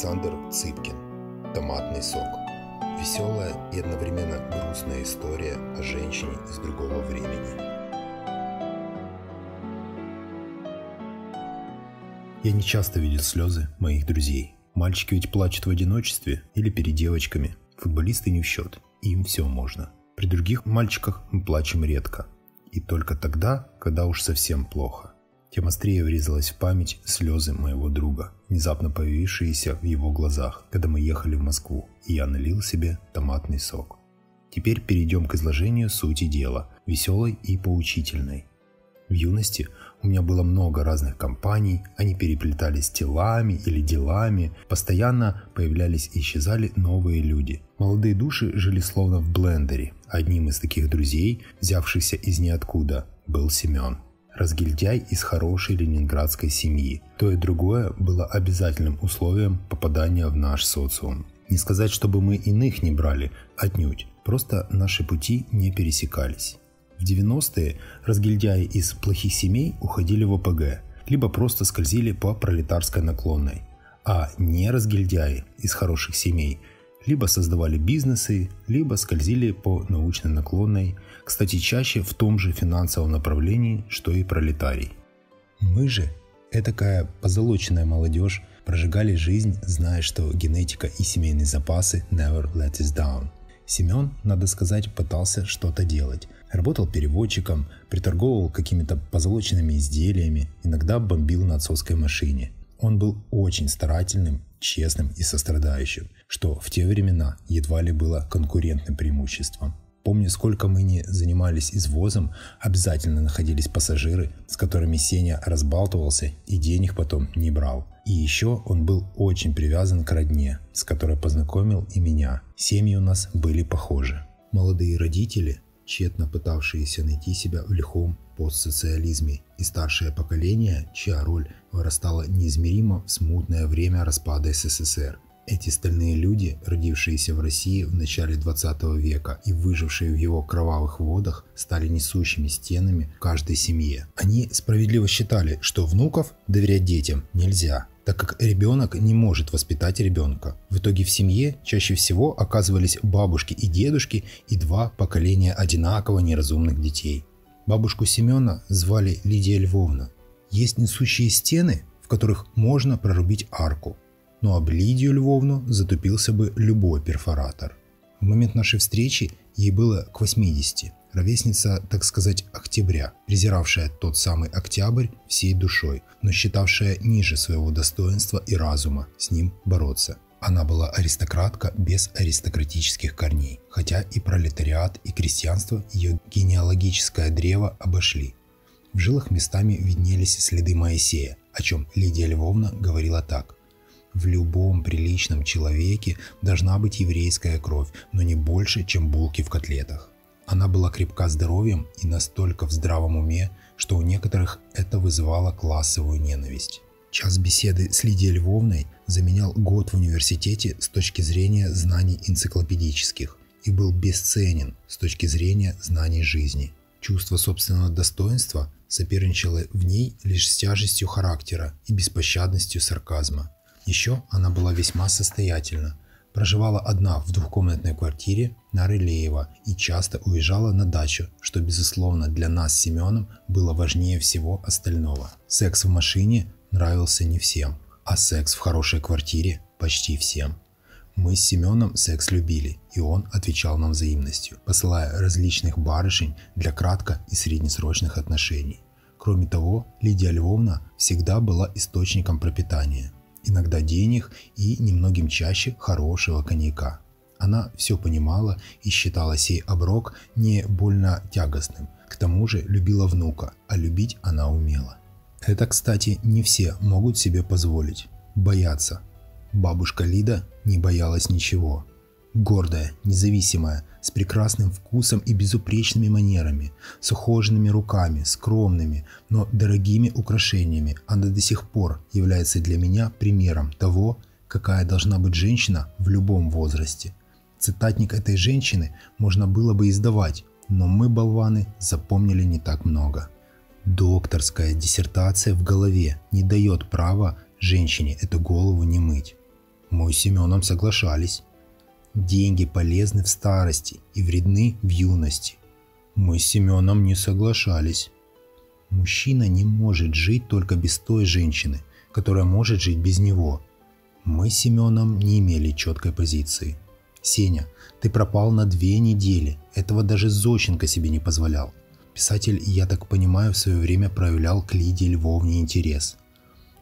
Александр Цыпкин. Томатный сок. Веселая и одновременно грустная история о женщине из другого времени. Я не часто видел слезы моих друзей. Мальчики ведь плачут в одиночестве или перед девочками. Футболисты не в счет. Им все можно. При других мальчиках мы плачем редко. И только тогда, когда уж совсем плохо. Тем острее врезалась в память слезы моего друга, внезапно появившиеся в его глазах, когда мы ехали в Москву, и я налил себе томатный сок. Теперь перейдем к изложению сути дела, веселой и поучительной. В юности у меня было много разных компаний, они переплетались телами или делами, постоянно появлялись и исчезали новые люди. Молодые души жили словно в блендере. Одним из таких друзей, взявшихся из ниоткуда, был Семен – разгильдяй из хорошей ленинградской семьи. То и другое было обязательным условием попадания в наш социум. Не сказать, чтобы мы иных не брали, отнюдь. Просто наши пути не пересекались. В 90-е разгильдяи из плохих семей уходили в ОПГ, либо просто скользили по пролетарской наклонной. А не разгильдяи из хороших семей либо создавали бизнесы, либо скользили по научной наклонной, кстати, чаще в том же финансовом направлении, что и пролетарий. Мы же, этакая позолоченная молодежь, прожигали жизнь, зная, что генетика и семейные запасы never let us down. Семен, надо сказать, пытался что-то делать. Работал переводчиком, приторговывал какими-то позолоченными изделиями, иногда бомбил на отцовской машине. Он был очень старательным, честным и сострадающим, что в те времена едва ли было конкурентным преимуществом. Помню, сколько мы не занимались извозом, обязательно находились пассажиры, с которыми Сеня разбалтывался и денег потом не брал. И еще он был очень привязан к родне, с которой познакомил и меня. Семьи у нас были похожи. Молодые родители, тщетно пытавшиеся найти себя в лихом постсоциализме, и старшее поколение, чья роль вырастала неизмеримо в смутное время распада СССР – эти стальные люди, родившиеся в России в начале 20 века и выжившие в его кровавых водах, стали несущими стенами в каждой семье. Они справедливо считали, что внуков доверять детям нельзя, так как ребенок не может воспитать ребенка. В итоге в семье чаще всего оказывались бабушки и дедушки и два поколения одинаково неразумных детей. Бабушку Семена звали Лидия Львовна. Есть несущие стены, в которых можно прорубить арку но об Лидию Львовну затупился бы любой перфоратор. В момент нашей встречи ей было к 80, ровесница, так сказать, октября, презиравшая тот самый октябрь всей душой, но считавшая ниже своего достоинства и разума с ним бороться. Она была аристократка без аристократических корней, хотя и пролетариат, и крестьянство ее генеалогическое древо обошли. В жилах местами виднелись следы Моисея, о чем Лидия Львовна говорила так. В любом приличном человеке должна быть еврейская кровь, но не больше, чем булки в котлетах. Она была крепка здоровьем и настолько в здравом уме, что у некоторых это вызывало классовую ненависть. Час беседы с Лидией Львовной заменял год в университете с точки зрения знаний энциклопедических и был бесценен с точки зрения знаний жизни. Чувство собственного достоинства соперничало в ней лишь с тяжестью характера и беспощадностью сарказма. Еще она была весьма состоятельна. Проживала одна в двухкомнатной квартире на Рылеева и часто уезжала на дачу, что, безусловно, для нас с Семеном было важнее всего остального. Секс в машине нравился не всем, а секс в хорошей квартире почти всем. Мы с Семеном секс любили, и он отвечал нам взаимностью, посылая различных барышень для кратко- и среднесрочных отношений. Кроме того, Лидия Львовна всегда была источником пропитания – иногда денег и немногим чаще хорошего коньяка. Она все понимала и считала сей оброк не больно тягостным. К тому же любила внука, а любить она умела. Это, кстати, не все могут себе позволить. Бояться. Бабушка Лида не боялась ничего. Гордая, независимая, с прекрасным вкусом и безупречными манерами, с ухоженными руками, скромными, но дорогими украшениями, она до сих пор является для меня примером того, какая должна быть женщина в любом возрасте. Цитатник этой женщины можно было бы издавать, но мы, болваны, запомнили не так много. Докторская диссертация в голове не дает права женщине эту голову не мыть. Мы с Семеном соглашались. Деньги полезны в старости и вредны в юности. Мы с Семеном не соглашались. Мужчина не может жить только без той женщины, которая может жить без него. Мы с Семеном не имели четкой позиции. Сеня, ты пропал на две недели. Этого даже Зощенко себе не позволял. Писатель, я так понимаю, в свое время проявлял к Лидии Львовне интерес.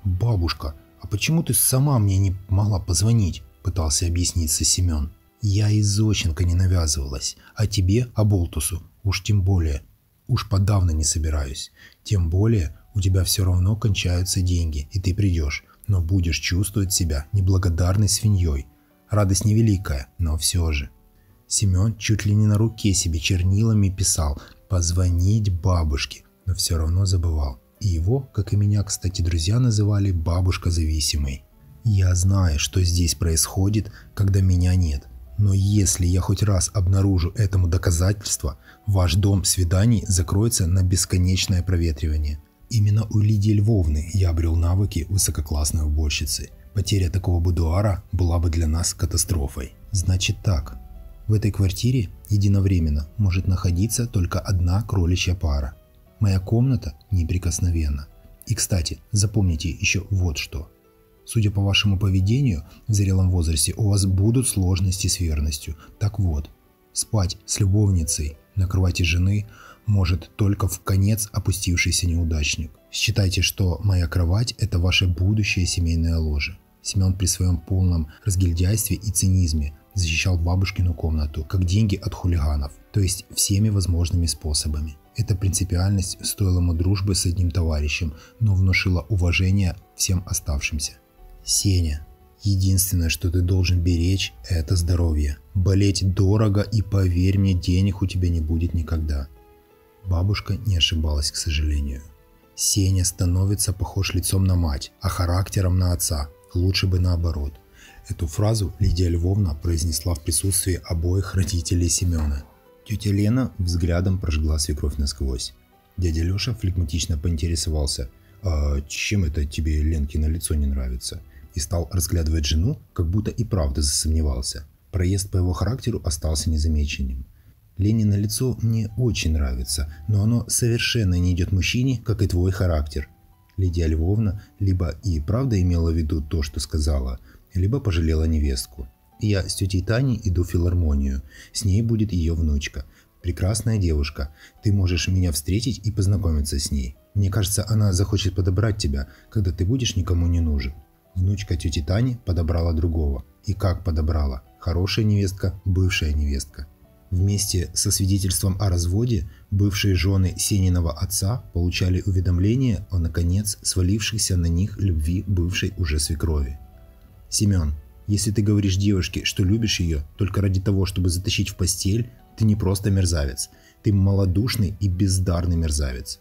«Бабушка, а почему ты сама мне не могла позвонить?» – пытался объясниться Семен. «Я и Зощенко не навязывалась, а тебе, Аболтусу, уж тем более. Уж подавно не собираюсь. Тем более у тебя все равно кончаются деньги, и ты придешь, но будешь чувствовать себя неблагодарной свиньей. Радость невеликая, но все же». Семен чуть ли не на руке себе чернилами писал «позвонить бабушке», но все равно забывал. И его, как и меня, кстати, друзья называли «бабушка зависимой». Я знаю, что здесь происходит, когда меня нет. Но если я хоть раз обнаружу этому доказательство, ваш дом свиданий закроется на бесконечное проветривание. Именно у Лидии Львовны я обрел навыки высококлассной уборщицы. Потеря такого будуара была бы для нас катастрофой. Значит так, в этой квартире единовременно может находиться только одна кроличья пара. Моя комната неприкосновенна. И, кстати, запомните еще вот что. Судя по вашему поведению в зрелом возрасте, у вас будут сложности с верностью. Так вот, спать с любовницей на кровати жены может только в конец опустившийся неудачник. Считайте, что моя кровать – это ваше будущее семейное ложе. Семен при своем полном разгильдяйстве и цинизме защищал бабушкину комнату, как деньги от хулиганов, то есть всеми возможными способами. Эта принципиальность стоила ему дружбы с одним товарищем, но внушила уважение всем оставшимся. Сеня, единственное, что ты должен беречь, это здоровье. Болеть дорого и поверь мне, денег у тебя не будет никогда. Бабушка не ошибалась, к сожалению. Сеня становится похож лицом на мать, а характером на отца. Лучше бы наоборот – Эту фразу Лидия Львовна произнесла в присутствии обоих родителей Семена. Тетя Лена взглядом прожгла свекровь насквозь. Дядя Леша флегматично поинтересовался, «А чем это тебе Ленки на лицо не нравится?» И стал разглядывать жену, как будто и правда засомневался. Проезд по его характеру остался незамеченным. Лене на лицо мне очень нравится, но оно совершенно не идет мужчине, как и твой характер. Лидия Львовна либо и правда имела в виду то, что сказала, либо пожалела невестку. Я с тетей Таней иду в филармонию. С ней будет ее внучка. Прекрасная девушка. Ты можешь меня встретить и познакомиться с ней. Мне кажется, она захочет подобрать тебя, когда ты будешь никому не нужен. Внучка тети Тани подобрала другого. И как подобрала? Хорошая невестка, бывшая невестка. Вместе со свидетельством о разводе бывшие жены Сениного отца получали уведомление о, наконец, свалившихся на них любви бывшей уже свекрови. Семен, если ты говоришь девушке, что любишь ее только ради того, чтобы затащить в постель, ты не просто мерзавец. Ты малодушный и бездарный мерзавец.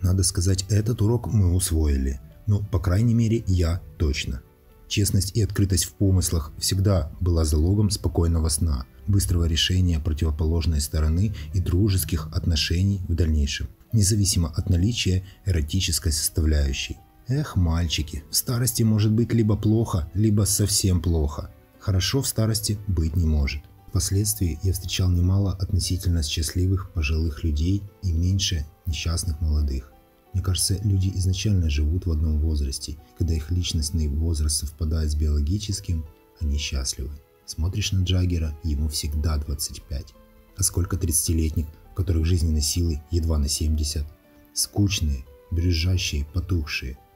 Надо сказать, этот урок мы усвоили. Ну, по крайней мере, я точно. Честность и открытость в помыслах всегда была залогом спокойного сна, быстрого решения противоположной стороны и дружеских отношений в дальнейшем, независимо от наличия эротической составляющей. Эх, мальчики, в старости может быть либо плохо, либо совсем плохо. Хорошо в старости быть не может. Впоследствии я встречал немало относительно счастливых пожилых людей и меньше несчастных молодых. Мне кажется, люди изначально живут в одном возрасте. Когда их личностный возраст совпадает с биологическим, они счастливы. Смотришь на Джаггера, ему всегда 25. А сколько 30-летних, в которых жизненные силы едва на 70. Скучные, брюзжащие, потухшие –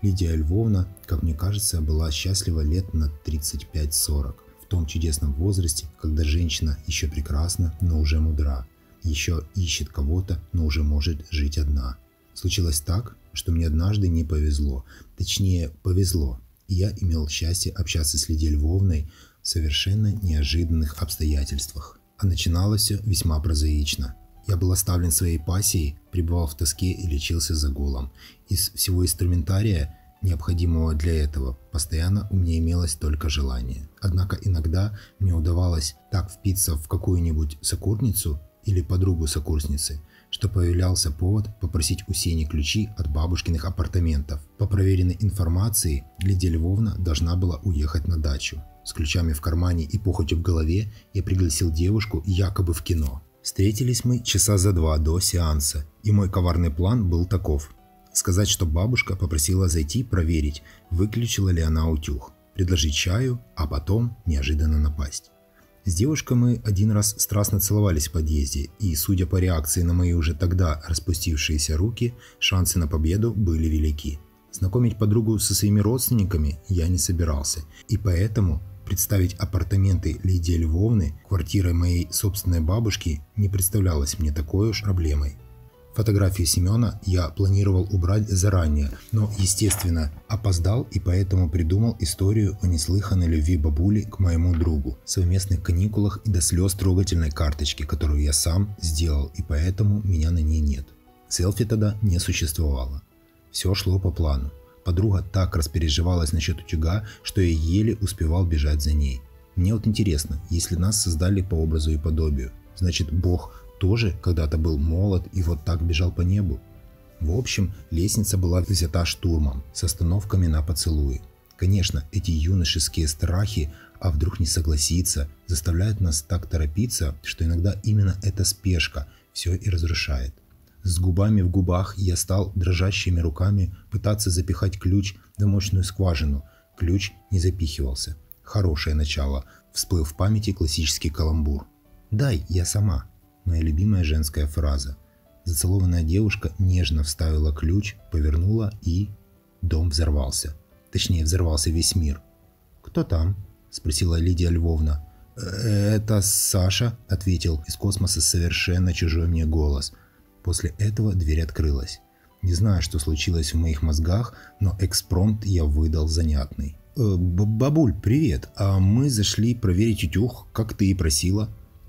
Лидия Львовна, как мне кажется, была счастлива лет на 35-40, в том чудесном возрасте, когда женщина еще прекрасна, но уже мудра, еще ищет кого-то, но уже может жить одна. Случилось так, что мне однажды не повезло, точнее повезло, и я имел счастье общаться с Лидией Львовной в совершенно неожиданных обстоятельствах. А начиналось все весьма прозаично. Я был оставлен своей пассией, пребывал в тоске и лечился загулом. Из всего инструментария, необходимого для этого, постоянно у меня имелось только желание. Однако иногда мне удавалось так впиться в какую-нибудь сокурницу или подругу сокурсницы, что появлялся повод попросить у Сени ключи от бабушкиных апартаментов. По проверенной информации, Лидия Львовна должна была уехать на дачу. С ключами в кармане и похотью в голове я пригласил девушку якобы в кино. Встретились мы часа за два до сеанса, и мой коварный план был таков. Сказать, что бабушка попросила зайти проверить, выключила ли она утюг, предложить чаю, а потом неожиданно напасть. С девушкой мы один раз страстно целовались в подъезде, и, судя по реакции на мои уже тогда распустившиеся руки, шансы на победу были велики. Знакомить подругу со своими родственниками я не собирался, и поэтому представить апартаменты Лидии Львовны квартирой моей собственной бабушки не представлялось мне такой уж проблемой. Фотографию Семена я планировал убрать заранее, но, естественно, опоздал и поэтому придумал историю о неслыханной любви бабули к моему другу, совместных каникулах и до слез трогательной карточки, которую я сам сделал, и поэтому меня на ней нет. Селфи тогда не существовало. Все шло по плану. Подруга так распереживалась насчет утюга, что я еле успевал бежать за ней. Мне вот интересно, если нас создали по образу и подобию, значит Бог тоже когда-то был молод и вот так бежал по небу. В общем, лестница была взята штурмом, с остановками на поцелуи. Конечно, эти юношеские страхи, а вдруг не согласиться, заставляют нас так торопиться, что иногда именно эта спешка все и разрушает. С губами в губах я стал дрожащими руками пытаться запихать ключ в замочную скважину. Ключ не запихивался. Хорошее начало. Всплыл в памяти классический каламбур. «Дай, я сама», моя любимая женская фраза. Зацелованная девушка нежно вставила ключ, повернула и... Дом взорвался. Точнее, взорвался весь мир. «Кто там?» – спросила Лидия Львовна. «Э, «Это Саша», – ответил из космоса совершенно чужой мне голос. После этого дверь открылась. Не знаю, что случилось в моих мозгах, но экспромт я выдал занятный. «Э, «Бабуль, привет! А мы зашли проверить утюг, как ты и просила».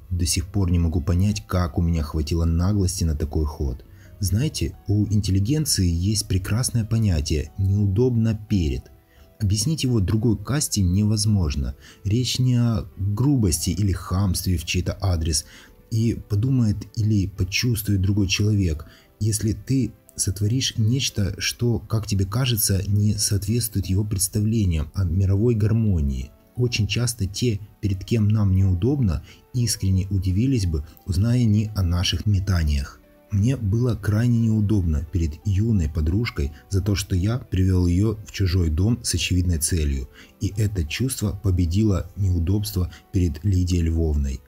До сих пор не могу понять, как у меня хватило наглости на такой ход. Знаете, у интеллигенции есть прекрасное понятие «неудобно перед». Объяснить его другой касте невозможно. Речь не о грубости или хамстве в чей-то адрес. И подумает или почувствует другой человек, если ты сотворишь нечто, что, как тебе кажется, не соответствует его представлениям о мировой гармонии – очень часто те, перед кем нам неудобно, искренне удивились бы, узная не о наших метаниях. Мне было крайне неудобно перед юной подружкой за то, что я привел ее в чужой дом с очевидной целью, и это чувство победило неудобство перед Лидией Львовной.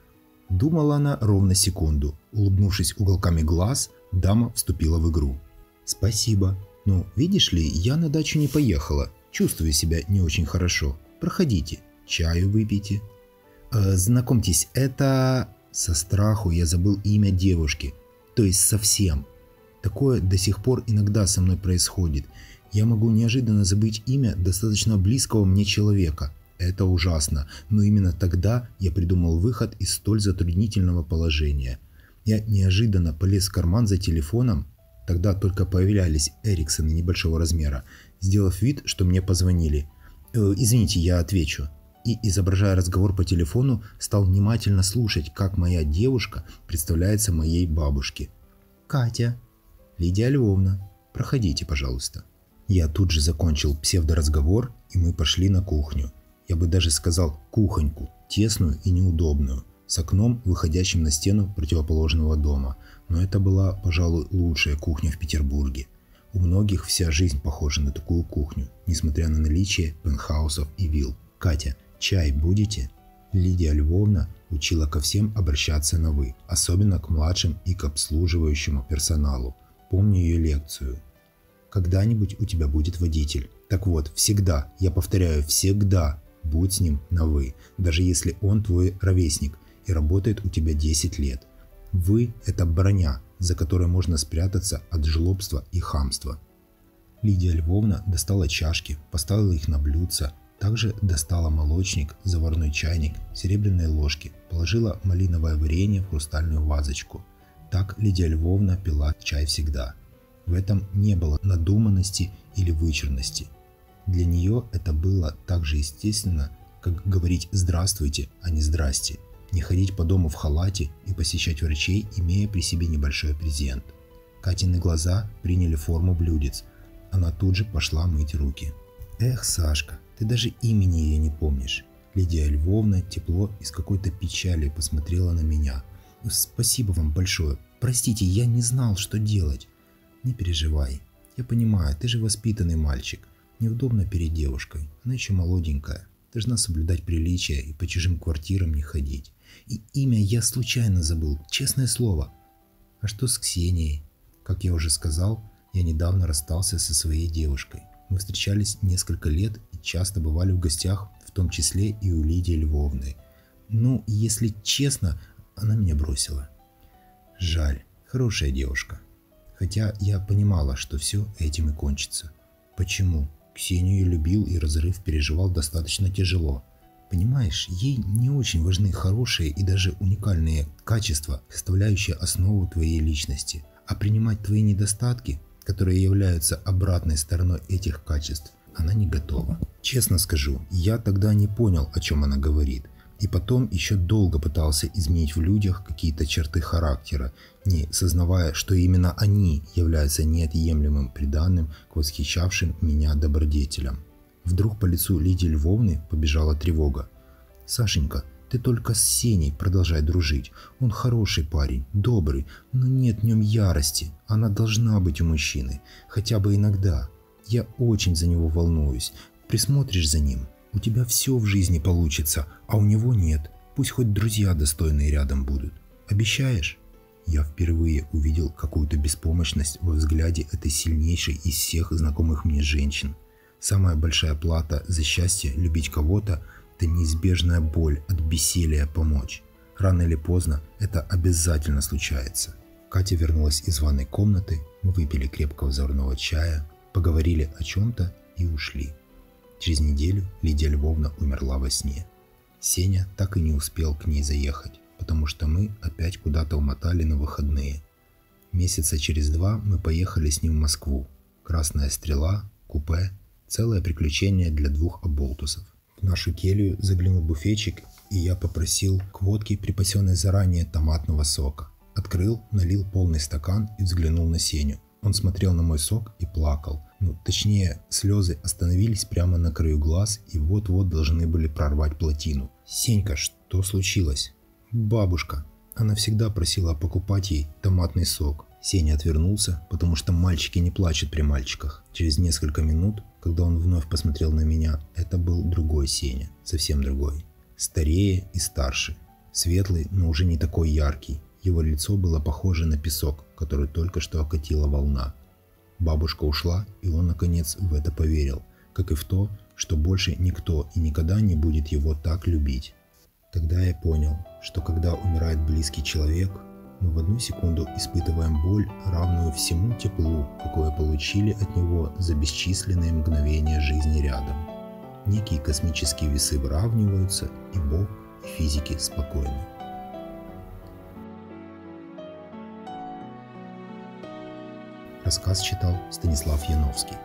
Думала она ровно секунду. Улыбнувшись уголками глаз, дама вступила в игру. «Спасибо. Ну, видишь ли, я на дачу не поехала. Чувствую себя не очень хорошо. Проходите чаю выпейте. Э, знакомьтесь, это... Со страху я забыл имя девушки. То есть совсем. Такое до сих пор иногда со мной происходит. Я могу неожиданно забыть имя достаточно близкого мне человека. Это ужасно, но именно тогда я придумал выход из столь затруднительного положения. Я неожиданно полез в карман за телефоном, тогда только появлялись Эриксоны небольшого размера, сделав вид, что мне позвонили. «Э, «Извините, я отвечу» и, изображая разговор по телефону, стал внимательно слушать, как моя девушка представляется моей бабушке. «Катя». «Лидия Львовна, проходите, пожалуйста». Я тут же закончил псевдоразговор, и мы пошли на кухню. Я бы даже сказал кухоньку, тесную и неудобную, с окном, выходящим на стену противоположного дома. Но это была, пожалуй, лучшая кухня в Петербурге. У многих вся жизнь похожа на такую кухню, несмотря на наличие пентхаусов и вилл. Катя, «Чай будете?» Лидия Львовна учила ко всем обращаться на «вы», особенно к младшим и к обслуживающему персоналу. Помню ее лекцию. «Когда-нибудь у тебя будет водитель. Так вот, всегда, я повторяю, всегда будь с ним на «вы», даже если он твой ровесник и работает у тебя 10 лет. «Вы» – это броня, за которой можно спрятаться от жлобства и хамства. Лидия Львовна достала чашки, поставила их на блюдце, также достала молочник, заварной чайник, серебряные ложки, положила малиновое варенье в хрустальную вазочку. Так Лидия Львовна пила чай всегда. В этом не было надуманности или вычурности. Для нее это было так же естественно, как говорить «здравствуйте», а не «здрасте». Не ходить по дому в халате и посещать врачей, имея при себе небольшой презент. Катины глаза приняли форму блюдец. Она тут же пошла мыть руки. «Эх, Сашка, ты даже имени ее не помнишь». Лидия Львовна тепло и с какой-то печалью посмотрела на меня. «Спасибо вам большое. Простите, я не знал, что делать». «Не переживай. Я понимаю, ты же воспитанный мальчик. Неудобно перед девушкой. Она еще молоденькая. Должна соблюдать приличия и по чужим квартирам не ходить. И имя я случайно забыл, честное слово. А что с Ксенией? Как я уже сказал, я недавно расстался со своей девушкой. Мы встречались несколько лет часто бывали в гостях, в том числе и у Лидии Львовны. Ну, если честно, она меня бросила. Жаль, хорошая девушка. Хотя я понимала, что все этим и кончится. Почему? Ксению любил и разрыв переживал достаточно тяжело. Понимаешь, ей не очень важны хорошие и даже уникальные качества, составляющие основу твоей личности. А принимать твои недостатки, которые являются обратной стороной этих качеств, она не готова. Честно скажу, я тогда не понял, о чем она говорит. И потом еще долго пытался изменить в людях какие-то черты характера, не сознавая, что именно они являются неотъемлемым приданным к восхищавшим меня добродетелям. Вдруг по лицу Лидии Львовны побежала тревога. «Сашенька, ты только с Сеней продолжай дружить. Он хороший парень, добрый, но нет в нем ярости. Она должна быть у мужчины, хотя бы иногда. Я очень за него волнуюсь. Присмотришь за ним, у тебя все в жизни получится, а у него нет. Пусть хоть друзья достойные рядом будут. Обещаешь? Я впервые увидел какую-то беспомощность во взгляде этой сильнейшей из всех знакомых мне женщин. Самая большая плата за счастье любить кого-то – это неизбежная боль от бессилия помочь. Рано или поздно это обязательно случается. Катя вернулась из ванной комнаты, мы выпили крепкого взорного чая, поговорили о чем-то и ушли. Через неделю Лидия Львовна умерла во сне. Сеня так и не успел к ней заехать, потому что мы опять куда-то умотали на выходные. Месяца через два мы поехали с ним в Москву. Красная стрела, купе, целое приключение для двух оболтусов. В нашу келью заглянул буфетчик, и я попросил к водке, припасенной заранее томатного сока. Открыл, налил полный стакан и взглянул на Сеню. Он смотрел на мой сок и плакал. Ну, точнее, слезы остановились прямо на краю глаз и вот-вот должны были прорвать плотину. «Сенька, что случилось?» «Бабушка. Она всегда просила покупать ей томатный сок». Сеня отвернулся, потому что мальчики не плачут при мальчиках. Через несколько минут, когда он вновь посмотрел на меня, это был другой Сеня, совсем другой. Старее и старше. Светлый, но уже не такой яркий. Его лицо было похоже на песок, который только что окатила волна. Бабушка ушла, и он наконец в это поверил, как и в то, что больше никто и никогда не будет его так любить. Тогда я понял, что когда умирает близкий человек, мы в одну секунду испытываем боль, равную всему теплу, какое получили от него за бесчисленные мгновения жизни рядом. Некие космические весы выравниваются, и Бог, и физики спокойны. Рассказ читал Станислав Яновский.